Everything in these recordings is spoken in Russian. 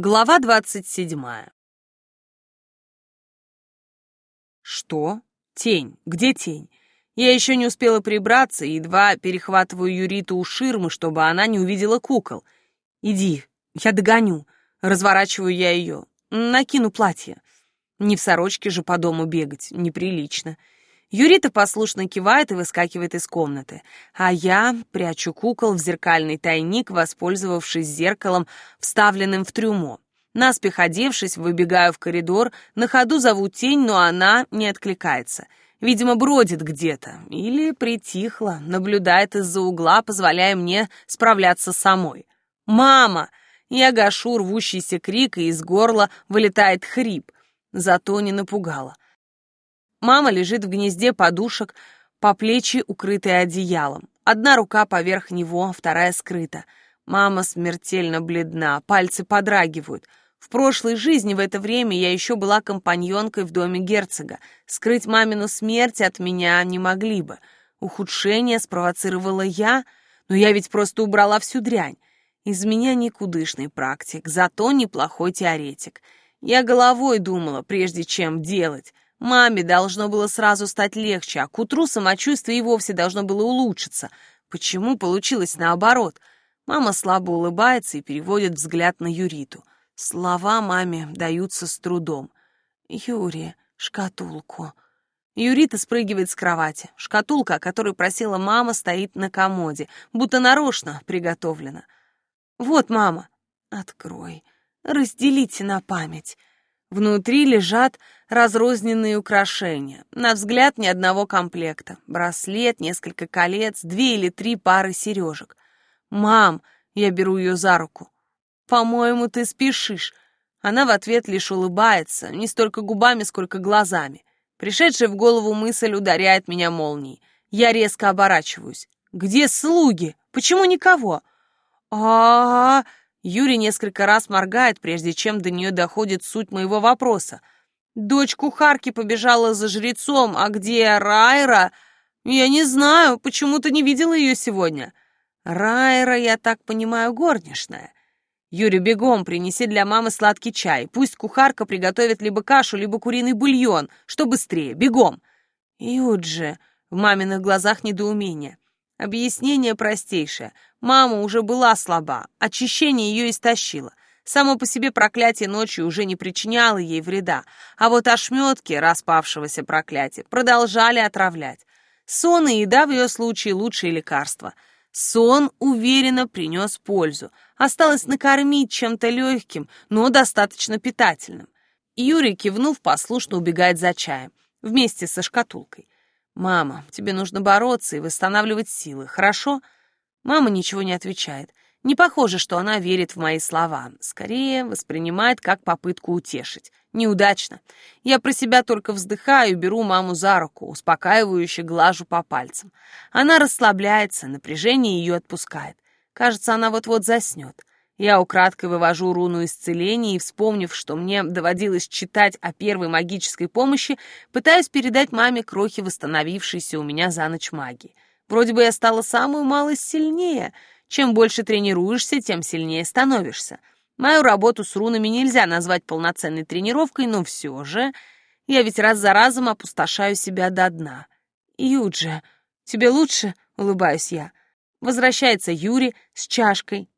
Глава двадцать седьмая. Что? Тень. Где тень? Я еще не успела прибраться, едва перехватываю Юриту у ширмы, чтобы она не увидела кукол. Иди, я догоню. Разворачиваю я ее. Накину платье. Не в сорочке же по дому бегать, неприлично. Юрита послушно кивает и выскакивает из комнаты, а я прячу кукол в зеркальный тайник, воспользовавшись зеркалом, вставленным в трюмо. Наспех одевшись, выбегаю в коридор, на ходу зову тень, но она не откликается. Видимо, бродит где-то или притихла, наблюдает из-за угла, позволяя мне справляться самой. «Мама!» Я гашу рвущийся крик, и из горла вылетает хрип. Зато не напугала. Мама лежит в гнезде подушек, по плечи укрытая одеялом. Одна рука поверх него, вторая скрыта. Мама смертельно бледна, пальцы подрагивают. В прошлой жизни в это время я еще была компаньонкой в доме герцога. Скрыть мамину смерть от меня не могли бы. Ухудшение спровоцировала я, но я ведь просто убрала всю дрянь. Из меня никудышный практик, зато неплохой теоретик. Я головой думала, прежде чем делать. Маме должно было сразу стать легче, а к утру самочувствие и вовсе должно было улучшиться. Почему получилось наоборот? Мама слабо улыбается и переводит взгляд на Юриту. Слова маме даются с трудом. «Юрия, шкатулку». Юрита спрыгивает с кровати. Шкатулка, о которой просила мама, стоит на комоде, будто нарочно приготовлена. «Вот, мама». «Открой. Разделите на память». Внутри лежат разрозненные украшения. На взгляд ни одного комплекта. Браслет, несколько колец, две или три пары сережек. «Мам!» — я беру ее за руку. «По-моему, ты спешишь». Она в ответ лишь улыбается, не столько губами, сколько глазами. Пришедшая в голову мысль ударяет меня молнией. Я резко оборачиваюсь. «Где слуги? Почему никого?» а, -а, -а Юрий несколько раз моргает, прежде чем до нее доходит суть моего вопроса. Дочь кухарки побежала за жрецом, а где Райра? Я не знаю, почему-то не видела ее сегодня. Райра, я так понимаю, горничная. Юрий, бегом принеси для мамы сладкий чай. Пусть кухарка приготовит либо кашу, либо куриный бульон. Что быстрее, бегом. Юджи, в маминых глазах недоумение. Объяснение простейшее. Мама уже была слаба, очищение ее истощило. Само по себе проклятие ночью уже не причиняло ей вреда, а вот ошметки распавшегося проклятия продолжали отравлять. Сон и еда в ее случае лучшие лекарства. Сон уверенно принес пользу. Осталось накормить чем-то легким, но достаточно питательным. Юрий, кивнув, послушно убегает за чаем, вместе со шкатулкой. «Мама, тебе нужно бороться и восстанавливать силы, хорошо?» Мама ничего не отвечает. Не похоже, что она верит в мои слова. Скорее, воспринимает как попытку утешить. Неудачно. Я про себя только вздыхаю, беру маму за руку, успокаивающе глажу по пальцам. Она расслабляется, напряжение ее отпускает. Кажется, она вот-вот заснет. Я украдкой вывожу руну исцеления и, вспомнив, что мне доводилось читать о первой магической помощи, пытаюсь передать маме крохи восстановившейся у меня за ночь магии. Вроде бы я стала самую малость сильнее. Чем больше тренируешься, тем сильнее становишься. Мою работу с рунами нельзя назвать полноценной тренировкой, но все же я ведь раз за разом опустошаю себя до дна. «Юджи, тебе лучше?» — улыбаюсь я. Возвращается Юрий с чашкой,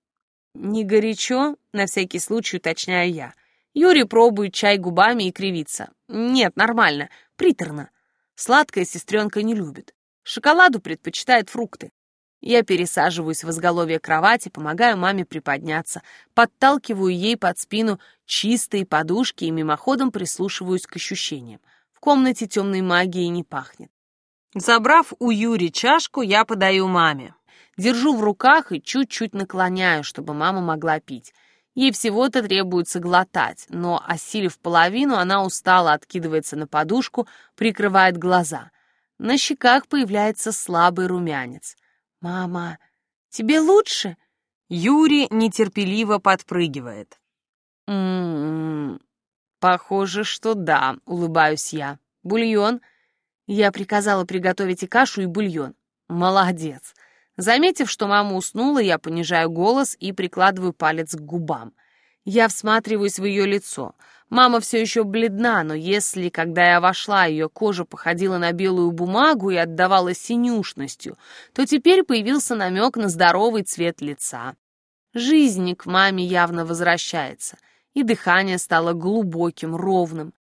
«Не горячо?» — на всякий случай уточняю я. Юрий пробует чай губами и кривится. «Нет, нормально. Приторно. Сладкое сестренка не любит. Шоколаду предпочитает фрукты. Я пересаживаюсь в изголовье кровати, помогаю маме приподняться, подталкиваю ей под спину чистые подушки и мимоходом прислушиваюсь к ощущениям. В комнате темной магии не пахнет. Забрав у Юри чашку, я подаю маме. Держу в руках и чуть-чуть наклоняю, чтобы мама могла пить. Ей всего-то требуется глотать, но, осилив половину, она устало откидывается на подушку, прикрывает глаза. На щеках появляется слабый румянец. «Мама, тебе лучше?» Юрий нетерпеливо подпрыгивает. «М-м-м, похоже, что да», — улыбаюсь я. «Бульон?» Я приказала приготовить и кашу, и бульон. «Молодец!» Заметив, что мама уснула, я понижаю голос и прикладываю палец к губам. Я всматриваюсь в ее лицо. Мама все еще бледна, но если, когда я вошла, ее кожа походила на белую бумагу и отдавала синюшностью, то теперь появился намек на здоровый цвет лица. Жизнь к маме явно возвращается, и дыхание стало глубоким, ровным.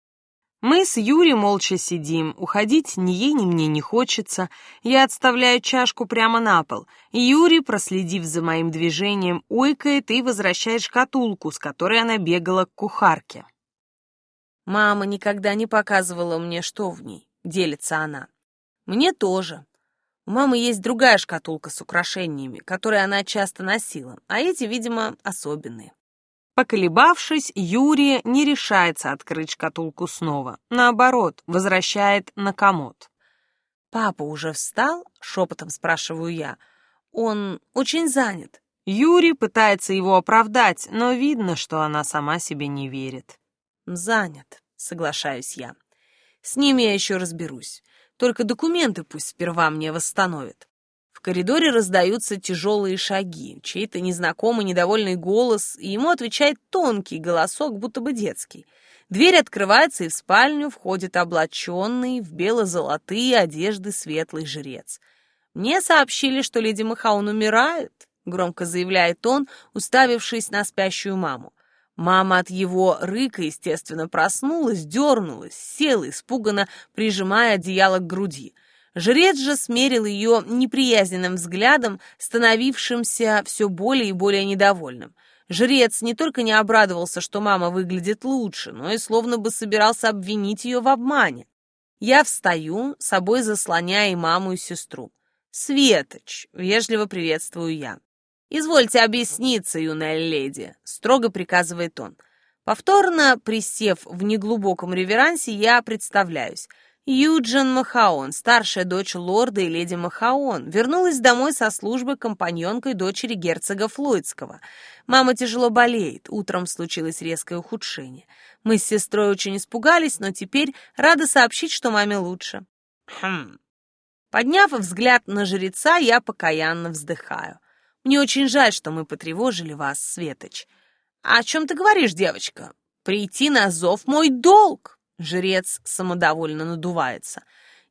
Мы с Юрий молча сидим, уходить ни ей, ни мне не хочется. Я отставляю чашку прямо на пол, Юрий, проследив за моим движением, ойкает и возвращает шкатулку, с которой она бегала к кухарке. Мама никогда не показывала мне, что в ней, делится она. Мне тоже. У мамы есть другая шкатулка с украшениями, которые она часто носила, а эти, видимо, особенные. Поколебавшись, Юрий не решается открыть шкатулку снова. Наоборот, возвращает на комод. «Папа уже встал?» — шепотом спрашиваю я. «Он очень занят». Юрий пытается его оправдать, но видно, что она сама себе не верит. «Занят», — соглашаюсь я. «С ним я еще разберусь. Только документы пусть сперва мне восстановят». Коридоре раздаются тяжелые шаги, чей-то незнакомый недовольный голос, и ему отвечает тонкий голосок, будто бы детский. Дверь открывается, и в спальню входит облаченный в бело-золотые одежды светлый жрец. «Мне сообщили, что леди Махаун умирает», — громко заявляет он, уставившись на спящую маму. Мама от его рыка, естественно, проснулась, дернулась, села, испуганно прижимая одеяло к груди — Жрец же смерил ее неприязненным взглядом, становившимся все более и более недовольным. Жрец не только не обрадовался, что мама выглядит лучше, но и словно бы собирался обвинить ее в обмане. Я встаю, собой заслоняя и маму, и сестру. «Светоч!» — вежливо приветствую я. «Извольте объясниться, юная леди», — строго приказывает он. Повторно присев в неглубоком реверансе, я представляюсь — Юджин Махаон, старшая дочь лорда и леди Махаон, вернулась домой со службы компаньонкой дочери герцога Флойдского. Мама тяжело болеет, утром случилось резкое ухудшение. Мы с сестрой очень испугались, но теперь рады сообщить, что маме лучше. Хм. Подняв взгляд на жреца, я покаянно вздыхаю. Мне очень жаль, что мы потревожили вас, Светоч. О чем ты говоришь, девочка? Прийти на зов мой долг. Жрец самодовольно надувается.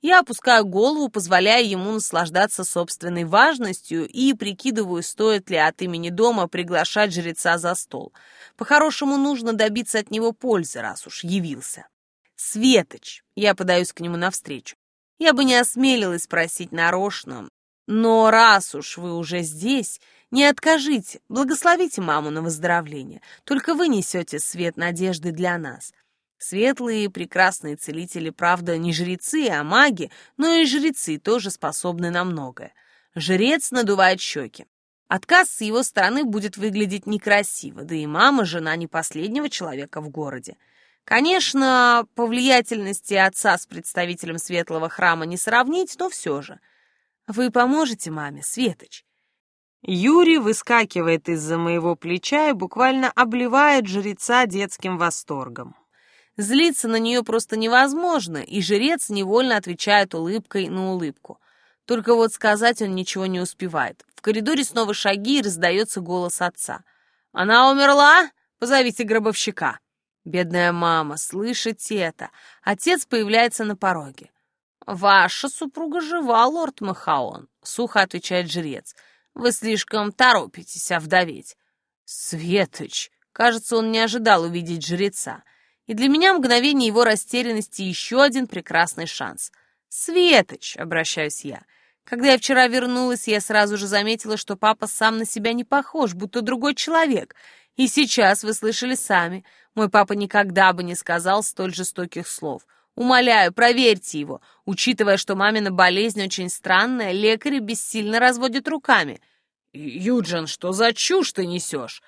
Я опускаю голову, позволяя ему наслаждаться собственной важностью и прикидываю, стоит ли от имени дома приглашать жреца за стол. По-хорошему нужно добиться от него пользы, раз уж явился. «Светоч!» — я подаюсь к нему навстречу. Я бы не осмелилась спросить нарочно, но раз уж вы уже здесь, не откажите, благословите маму на выздоровление. Только вы несете свет надежды для нас. Светлые, прекрасные целители, правда, не жрецы, а маги, но и жрецы тоже способны на многое. Жрец надувает щеки. Отказ с его стороны будет выглядеть некрасиво, да и мама – жена не последнего человека в городе. Конечно, по влиятельности отца с представителем светлого храма не сравнить, но все же. Вы поможете маме, Светоч? Юрий выскакивает из-за моего плеча и буквально обливает жреца детским восторгом. Злиться на нее просто невозможно, и жрец невольно отвечает улыбкой на улыбку. Только вот сказать он ничего не успевает. В коридоре снова шаги и раздается голос отца. «Она умерла? Позовите гробовщика!» Бедная мама, слышите это? Отец появляется на пороге. «Ваша супруга жива, лорд Махаон», — сухо отвечает жрец. «Вы слишком торопитесь овдоветь». «Светоч!» Кажется, он не ожидал увидеть жреца. И для меня мгновение его растерянности еще один прекрасный шанс. «Светоч!» — обращаюсь я. Когда я вчера вернулась, я сразу же заметила, что папа сам на себя не похож, будто другой человек. И сейчас вы слышали сами. Мой папа никогда бы не сказал столь жестоких слов. Умоляю, проверьте его. Учитывая, что мамина болезнь очень странная, лекари бессильно разводят руками. «Юджин, что за чушь ты несешь?»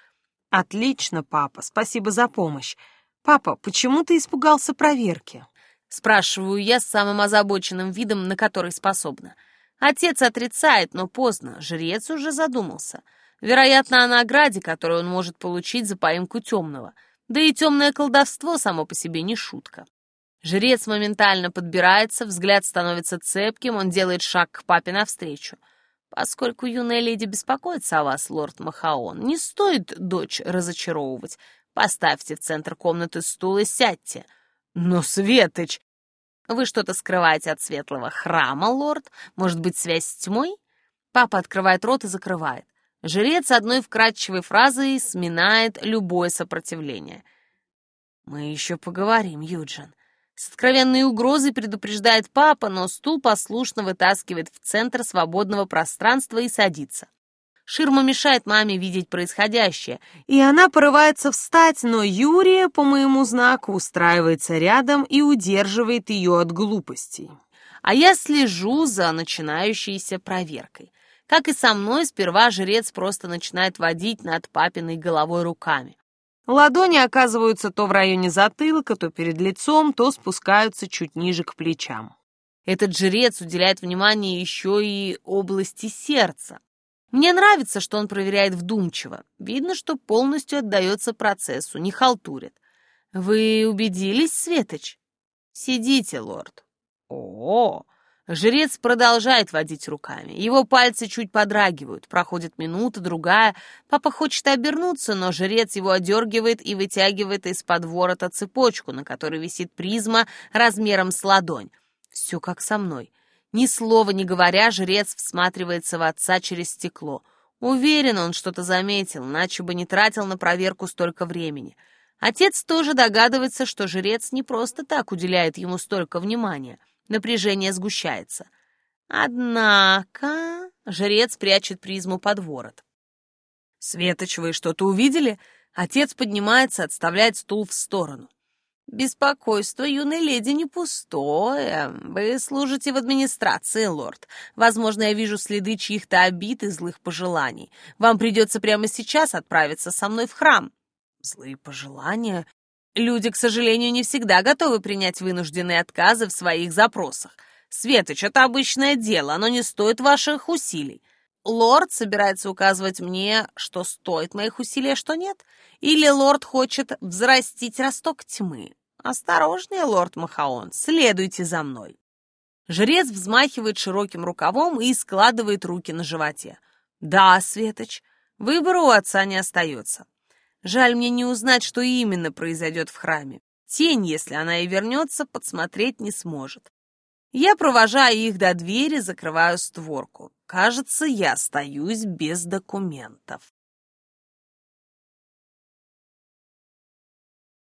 «Отлично, папа, спасибо за помощь. «Папа, почему ты испугался проверки?» Спрашиваю я с самым озабоченным видом, на который способна. Отец отрицает, но поздно, жрец уже задумался. Вероятно, о награде, которую он может получить за поимку темного. Да и темное колдовство само по себе не шутка. Жрец моментально подбирается, взгляд становится цепким, он делает шаг к папе навстречу. Поскольку юная леди беспокоится о вас, лорд Махаон, не стоит дочь разочаровывать. Поставьте в центр комнаты стул и сядьте. Но, Светоч, вы что-то скрываете от светлого храма, лорд? Может быть, связь с тьмой? Папа открывает рот и закрывает. Жрец одной вкрадчивой фразой сминает любое сопротивление. «Мы еще поговорим, Юджин». С откровенной угрозой предупреждает папа, но стул послушно вытаскивает в центр свободного пространства и садится. Ширма мешает маме видеть происходящее, и она порывается встать, но Юрия, по моему знаку, устраивается рядом и удерживает ее от глупостей. А я слежу за начинающейся проверкой. Как и со мной, сперва жрец просто начинает водить над папиной головой руками. Ладони оказываются то в районе затылка, то перед лицом, то спускаются чуть ниже к плечам. Этот жрец уделяет внимание еще и области сердца. Мне нравится, что он проверяет вдумчиво. Видно, что полностью отдается процессу, не халтурит. Вы убедились, Светоч? Сидите, лорд. О, -о, -о. Жрец продолжает водить руками. Его пальцы чуть подрагивают. Проходит минута, другая. Папа хочет обернуться, но жрец его одергивает и вытягивает из-под ворота цепочку, на которой висит призма размером с ладонь. Все как со мной. Ни слова не говоря, жрец всматривается в отца через стекло. Уверен, он что-то заметил, иначе бы не тратил на проверку столько времени. Отец тоже догадывается, что жрец не просто так уделяет ему столько внимания. Напряжение сгущается. Однако жрец прячет призму под ворот. «Светоч, вы что-то увидели?» Отец поднимается, отставляет стул в сторону. «Беспокойство юной леди не пустое. Вы служите в администрации, лорд. Возможно, я вижу следы чьих-то обид и злых пожеланий. Вам придется прямо сейчас отправиться со мной в храм». «Злые пожелания?» Люди, к сожалению, не всегда готовы принять вынужденные отказы в своих запросах. Светоч, это обычное дело, оно не стоит ваших усилий. Лорд собирается указывать мне, что стоит моих усилий, а что нет? Или лорд хочет взрастить росток тьмы? «Осторожнее, лорд Махаон, следуйте за мной». Жрец взмахивает широким рукавом и складывает руки на животе. «Да, Светоч, выбора у отца не остается. Жаль мне не узнать, что именно произойдет в храме. Тень, если она и вернется, подсмотреть не сможет. Я провожаю их до двери, закрываю створку. Кажется, я остаюсь без документов.